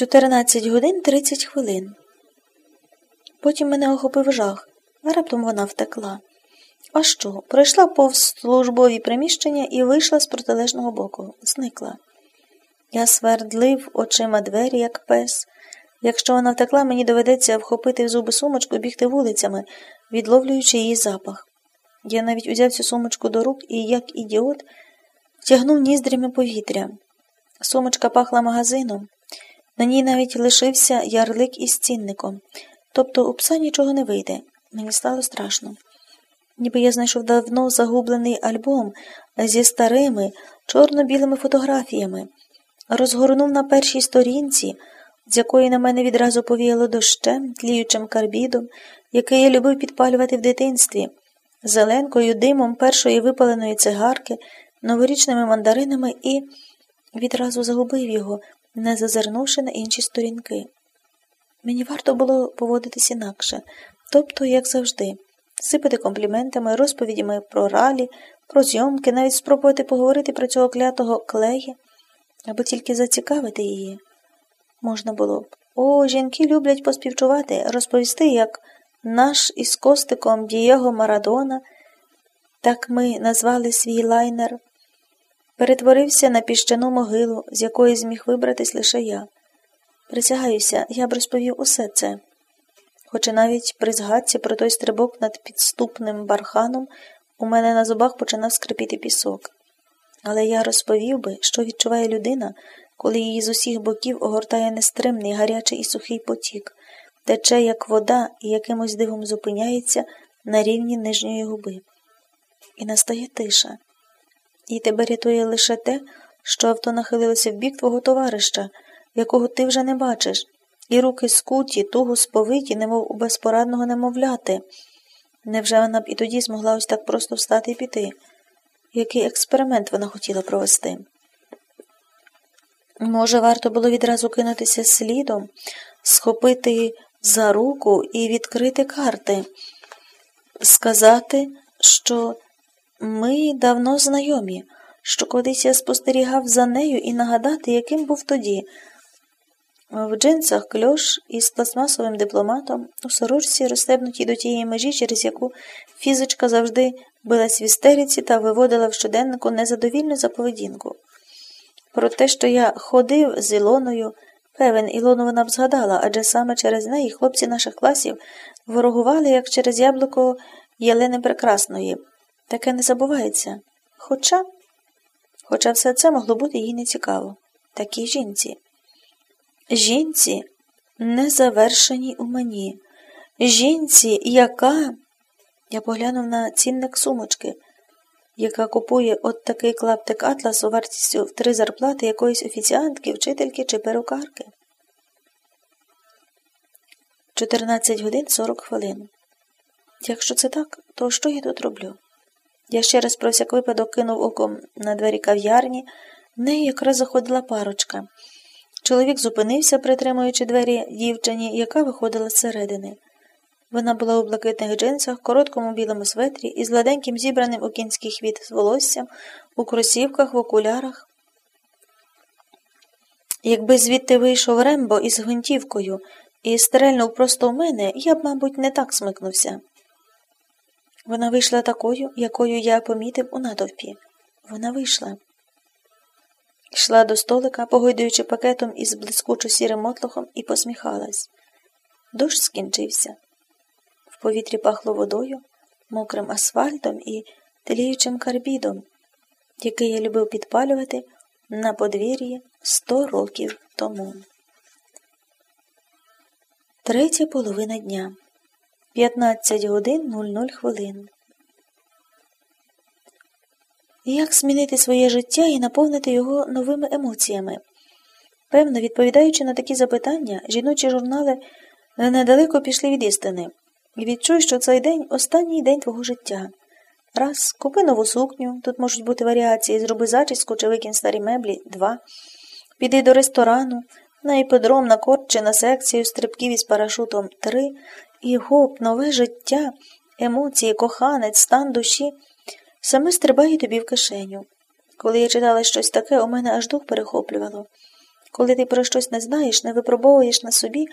14 годин 30 хвилин. Потім мене охопив жах, а раптом вона втекла. А що? Пройшла повз службові приміщення і вийшла з протилежного боку, зникла. Я свердлив очима двері, як пес. Якщо вона втекла, мені доведеться вхопити в зуби сумочку і бігти вулицями, відловлюючи її запах. Я навіть узяв цю сумочку до рук і, як ідіот, втягнув ніздрями повітря. Сумочка пахла магазином. На ній навіть лишився ярлик із цінником. Тобто у пса нічого не вийде. Мені стало страшно. Ніби я знайшов давно загублений альбом зі старими чорно-білими фотографіями, розгорнув на першій сторінці, з якої на мене відразу повіяло дощем, тліючим карбідом, який я любив підпалювати в дитинстві, зеленкою, димом першої випаленої цигарки, новорічними мандаринами і відразу загубив його, не зазирнувши на інші сторінки. Мені варто було поводитись інакше, тобто, як завжди, сипати компліментами, розповідями про ралі, про зйомки, навіть спробувати поговорити про цього клятого клея, або тільки зацікавити її. Можна було б. О, жінки люблять поспівчувати, розповісти, як наш із костиком Дієго Марадона, так ми назвали свій лайнер, перетворився на піщану могилу, з якої зміг вибратись лише я. Присягаюся, я б розповів усе це. Хоча навіть при згадці про той стрибок над підступним барханом у мене на зубах починав скрипіти пісок. Але я розповів би, що відчуває людина, коли її з усіх боків огортає нестримний, гарячий і сухий потік, тече, як вода, і якимось дивом зупиняється на рівні нижньої губи. І настає тиша. І тебе рятує лише те, що авто нахилилося в бік твого товариша, якого ти вже не бачиш, і руки скуті, туго сповиті, немов у безпорадного немовляти. Невже вона б і тоді змогла ось так просто встати і піти? Який експеримент вона хотіла провести? Може, варто було відразу кинутися слідом, схопити за руку і відкрити карти, сказати, що ми давно знайомі, що колись я спостерігав за нею і нагадати, яким був тоді. В джинсах кльош із пластмасовим дипломатом, у сорочці, розстебнутій до тієї межі, через яку фізичка завжди билась в істериці та виводила в щоденнику незадовільну за поведінку. Про те, що я ходив з Ілоною, певен, Ілону вона б згадала, адже саме через неї хлопці наших класів ворогували, як через яблуко Єлени Прекрасної. Таке не забувається. Хоча, Хоча все це могло бути їй нецікаво. Такій жінці. Жінці незавершеній у мені. Жінці, яка. Я поглянув на цінник сумочки, яка купує от такий клаптик атласу вартістю в три зарплати якоїсь офіціантки, вчительки чи перукарки. 14 годин 40 хвилин. Якщо це так, то що я тут роблю? Я ще раз про всяк випадок кинув оком на двері кав'ярні, в неї якраз заходила парочка. Чоловік зупинився, притримуючи двері дівчині, яка виходила зсередини. Вона була у блакитних джинсах, короткому білому светрі із гладеньким зібраним у кінський хвіт з волоссям, у кросівках, в окулярах. Якби звідти вийшов Рембо із гвинтівкою і стрельнув просто в мене, я б, мабуть, не так смикнувся. Вона вийшла такою, якою я помітив у натовпі. Вона вийшла. Йшла до столика, погойдуючи пакетом із блискучо сірим мотлохом, і посміхалась. Дощ скінчився. В повітрі пахло водою, мокрим асфальтом і тліючим карбідом, який я любив підпалювати на подвір'ї сто років тому. Третя половина дня. 15 годин 00 хвилин. Як змінити своє життя і наповнити його новими емоціями? Певно, відповідаючи на такі запитання, жіночі журнали недалеко пішли від істини. Відчуй, що цей день останній день твого життя. Раз, купи нову сукню, тут можуть бути варіації, зроби зачіску чи викинь старі меблі, два. Піди до ресторану, на іподром, на корт чи на секцію стрибків із парашутом три. І гоп, нове життя, емоції, коханець, стан душі саме стрибає тобі в кишеню. Коли я читала щось таке, у мене аж дух перехоплювало. Коли ти про щось не знаєш, не випробовуєш на собі,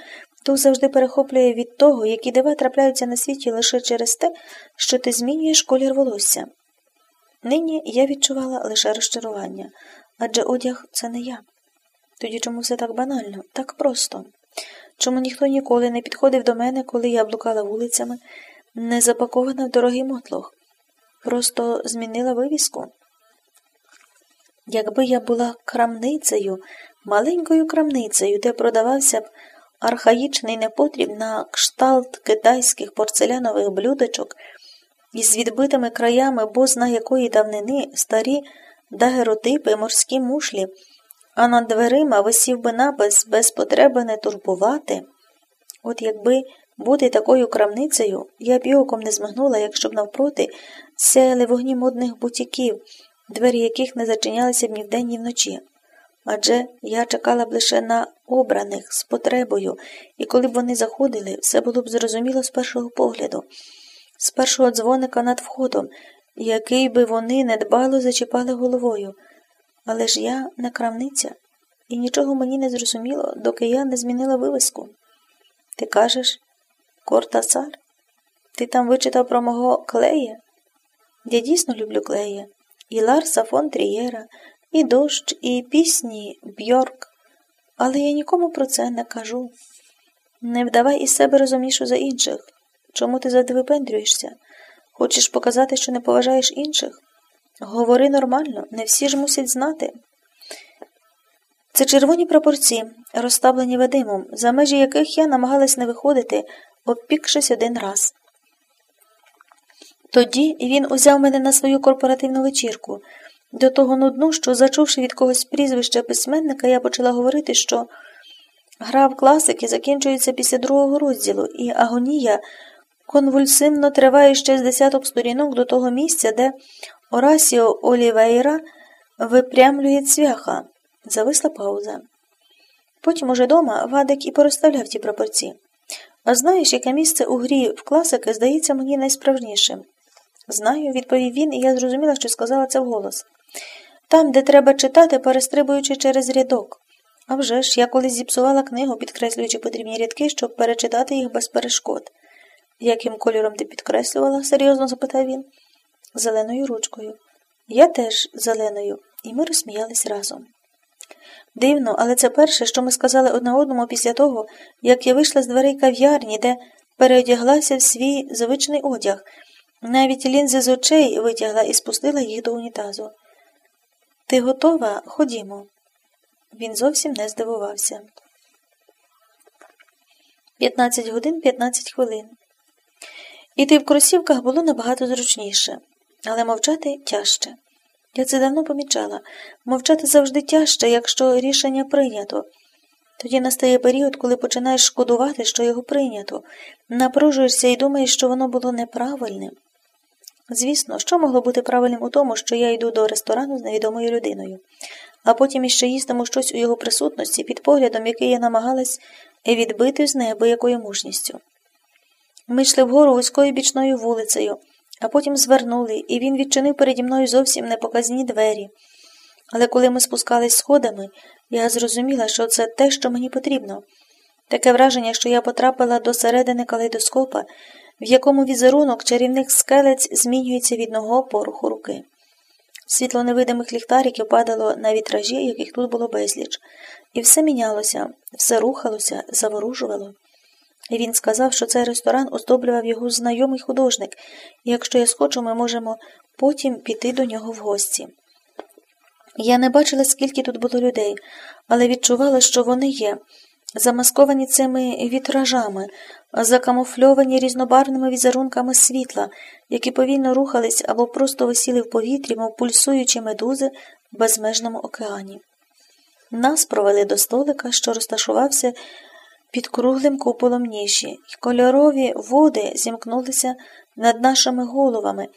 то завжди перехоплює від того, які дива трапляються на світі лише через те, що ти змінюєш колір волосся. Нині я відчувала лише розчарування, адже одяг це не я. Тоді чому все так банально, так просто? Чому ніхто ніколи не підходив до мене, коли я блукала вулицями, не запакована в дорогий мотлох, просто змінила вивіску? Якби я була крамницею, маленькою крамницею, де продавався б архаїчний непотріб на кшталт китайських порцелянових блюдечок із відбитими краями бозна якої давнини старі дагеротипи, морські мушлі, а над дверима висів би напис без потреби не турбувати. От якби бути такою крамницею, я б і не змигнула, якщо б навпроти сяяли вогні модних бутіків, двері яких не зачинялися б ні вдень, ні вночі. Адже я чекала б лише на обраних з потребою, і коли б вони заходили, все було б зрозуміло з першого погляду, з першого дзвоника над входом, який би вони недбало зачіпали головою. Але ж я не крамниця, і нічого мені не зрозуміло, доки я не змінила вивиску. Ти кажеш, Кортасар? Ти там вичитав про мого клея? Я дійсно люблю клея, і Ларса фон Трієра, і дощ, і пісні Бьорк, але я нікому про це не кажу. Не вдавай із себе розумнішу за інших. Чому ти завжди випендрюєшся? Хочеш показати, що не поважаєш інших? Говори нормально, не всі ж мусять знати. Це червоні прапорці, розставлені Вадимом, за межі яких я намагалась не виходити, обпікшись один раз. Тоді він узяв мене на свою корпоративну вечірку. До того нудну, що, зачувши від когось прізвище письменника, я почала говорити, що гра в класики закінчується після другого розділу, і агонія конвульсивно триває ще з десяток сторінок до того місця, де Орасіо Олівейра випрямлює цвяха. Зависла пауза. Потім уже дома Вадик і порозставляв ті прапорці. А знаєш, яке місце у грі в класики здається мені найсправжнішим? Знаю, відповів він, і я зрозуміла, що сказала це вголос. Там, де треба читати, перестрибуючи через рядок. А вже ж, я колись зіпсувала книгу, підкреслюючи потрібні рядки, щоб перечитати їх без перешкод. Яким кольором ти підкреслювала? серйозно запитав він. Зеленою ручкою. Я теж зеленою, і ми розсміялись разом. Дивно, але це перше, що ми сказали одне одному після того, як я вийшла з дверей кав'ярні, де переодяглася в свій звичний одяг. Навіть лінзи з очей витягла і спустила їх до унітазу. Ти готова? Ходімо. Він зовсім не здивувався. 15 годин 15 хвилин. Іти в кросівках було набагато зручніше, але мовчати тяжче. Я це давно помічала мовчати завжди тяжче, якщо рішення прийнято. Тоді настає період, коли починаєш шкодувати, що його прийнято, напружуєшся і думаєш, що воно було неправильним. Звісно, що могло бути правильним у тому, що я йду до ресторану з невідомою людиною, а потім іще їстиму щось у його присутності під поглядом, який я намагалась відбити з неабиякою мужністю. Ми йшли вгору вузькою бічною вулицею, а потім звернули, і він відчинив переді мною зовсім непоказні двері. Але коли ми спускались сходами, я зрозуміла, що це те, що мені потрібно. Таке враження, що я потрапила до середини калейдоскопа, в якому візерунок чарівних скелець змінюється від одного поруху руки. Світло невидимих ліхтариків падало на вітражі, яких тут було безліч, і все мінялося, все рухалося, заворужувало. Він сказав, що цей ресторан оздоблював його знайомий художник, і якщо я схочу, ми можемо потім піти до нього в гості. Я не бачила, скільки тут було людей, але відчувала, що вони є, замасковані цими вітражами, закамуфльовані різнобарвними візерунками світла, які повільно рухались або просто висіли в повітрі, мов пульсуючі медузи в безмежному океані. Нас провели до столика, що розташувався під круглим куполом ніші, і кольорові води зімкнулися над нашими головами,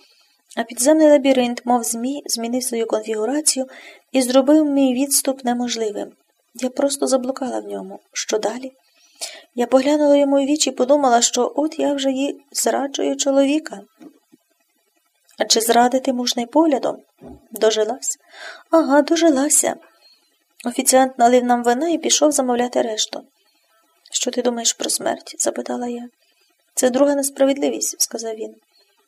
а підземний лабіринт, мов змій, змінив свою конфігурацію і зробив мій відступ неможливим. Я просто заблукала в ньому. Що далі? Я поглянула йому в вічі і подумала, що от я вже їй зраджую чоловіка. А чи зрадити можна й поглядом? Дожилась? Ага, дожилася. Офіціант налив нам вина і пішов замовляти решту. Що ти думаєш про смерть? запитала я. Це друга несправедливість, сказав він.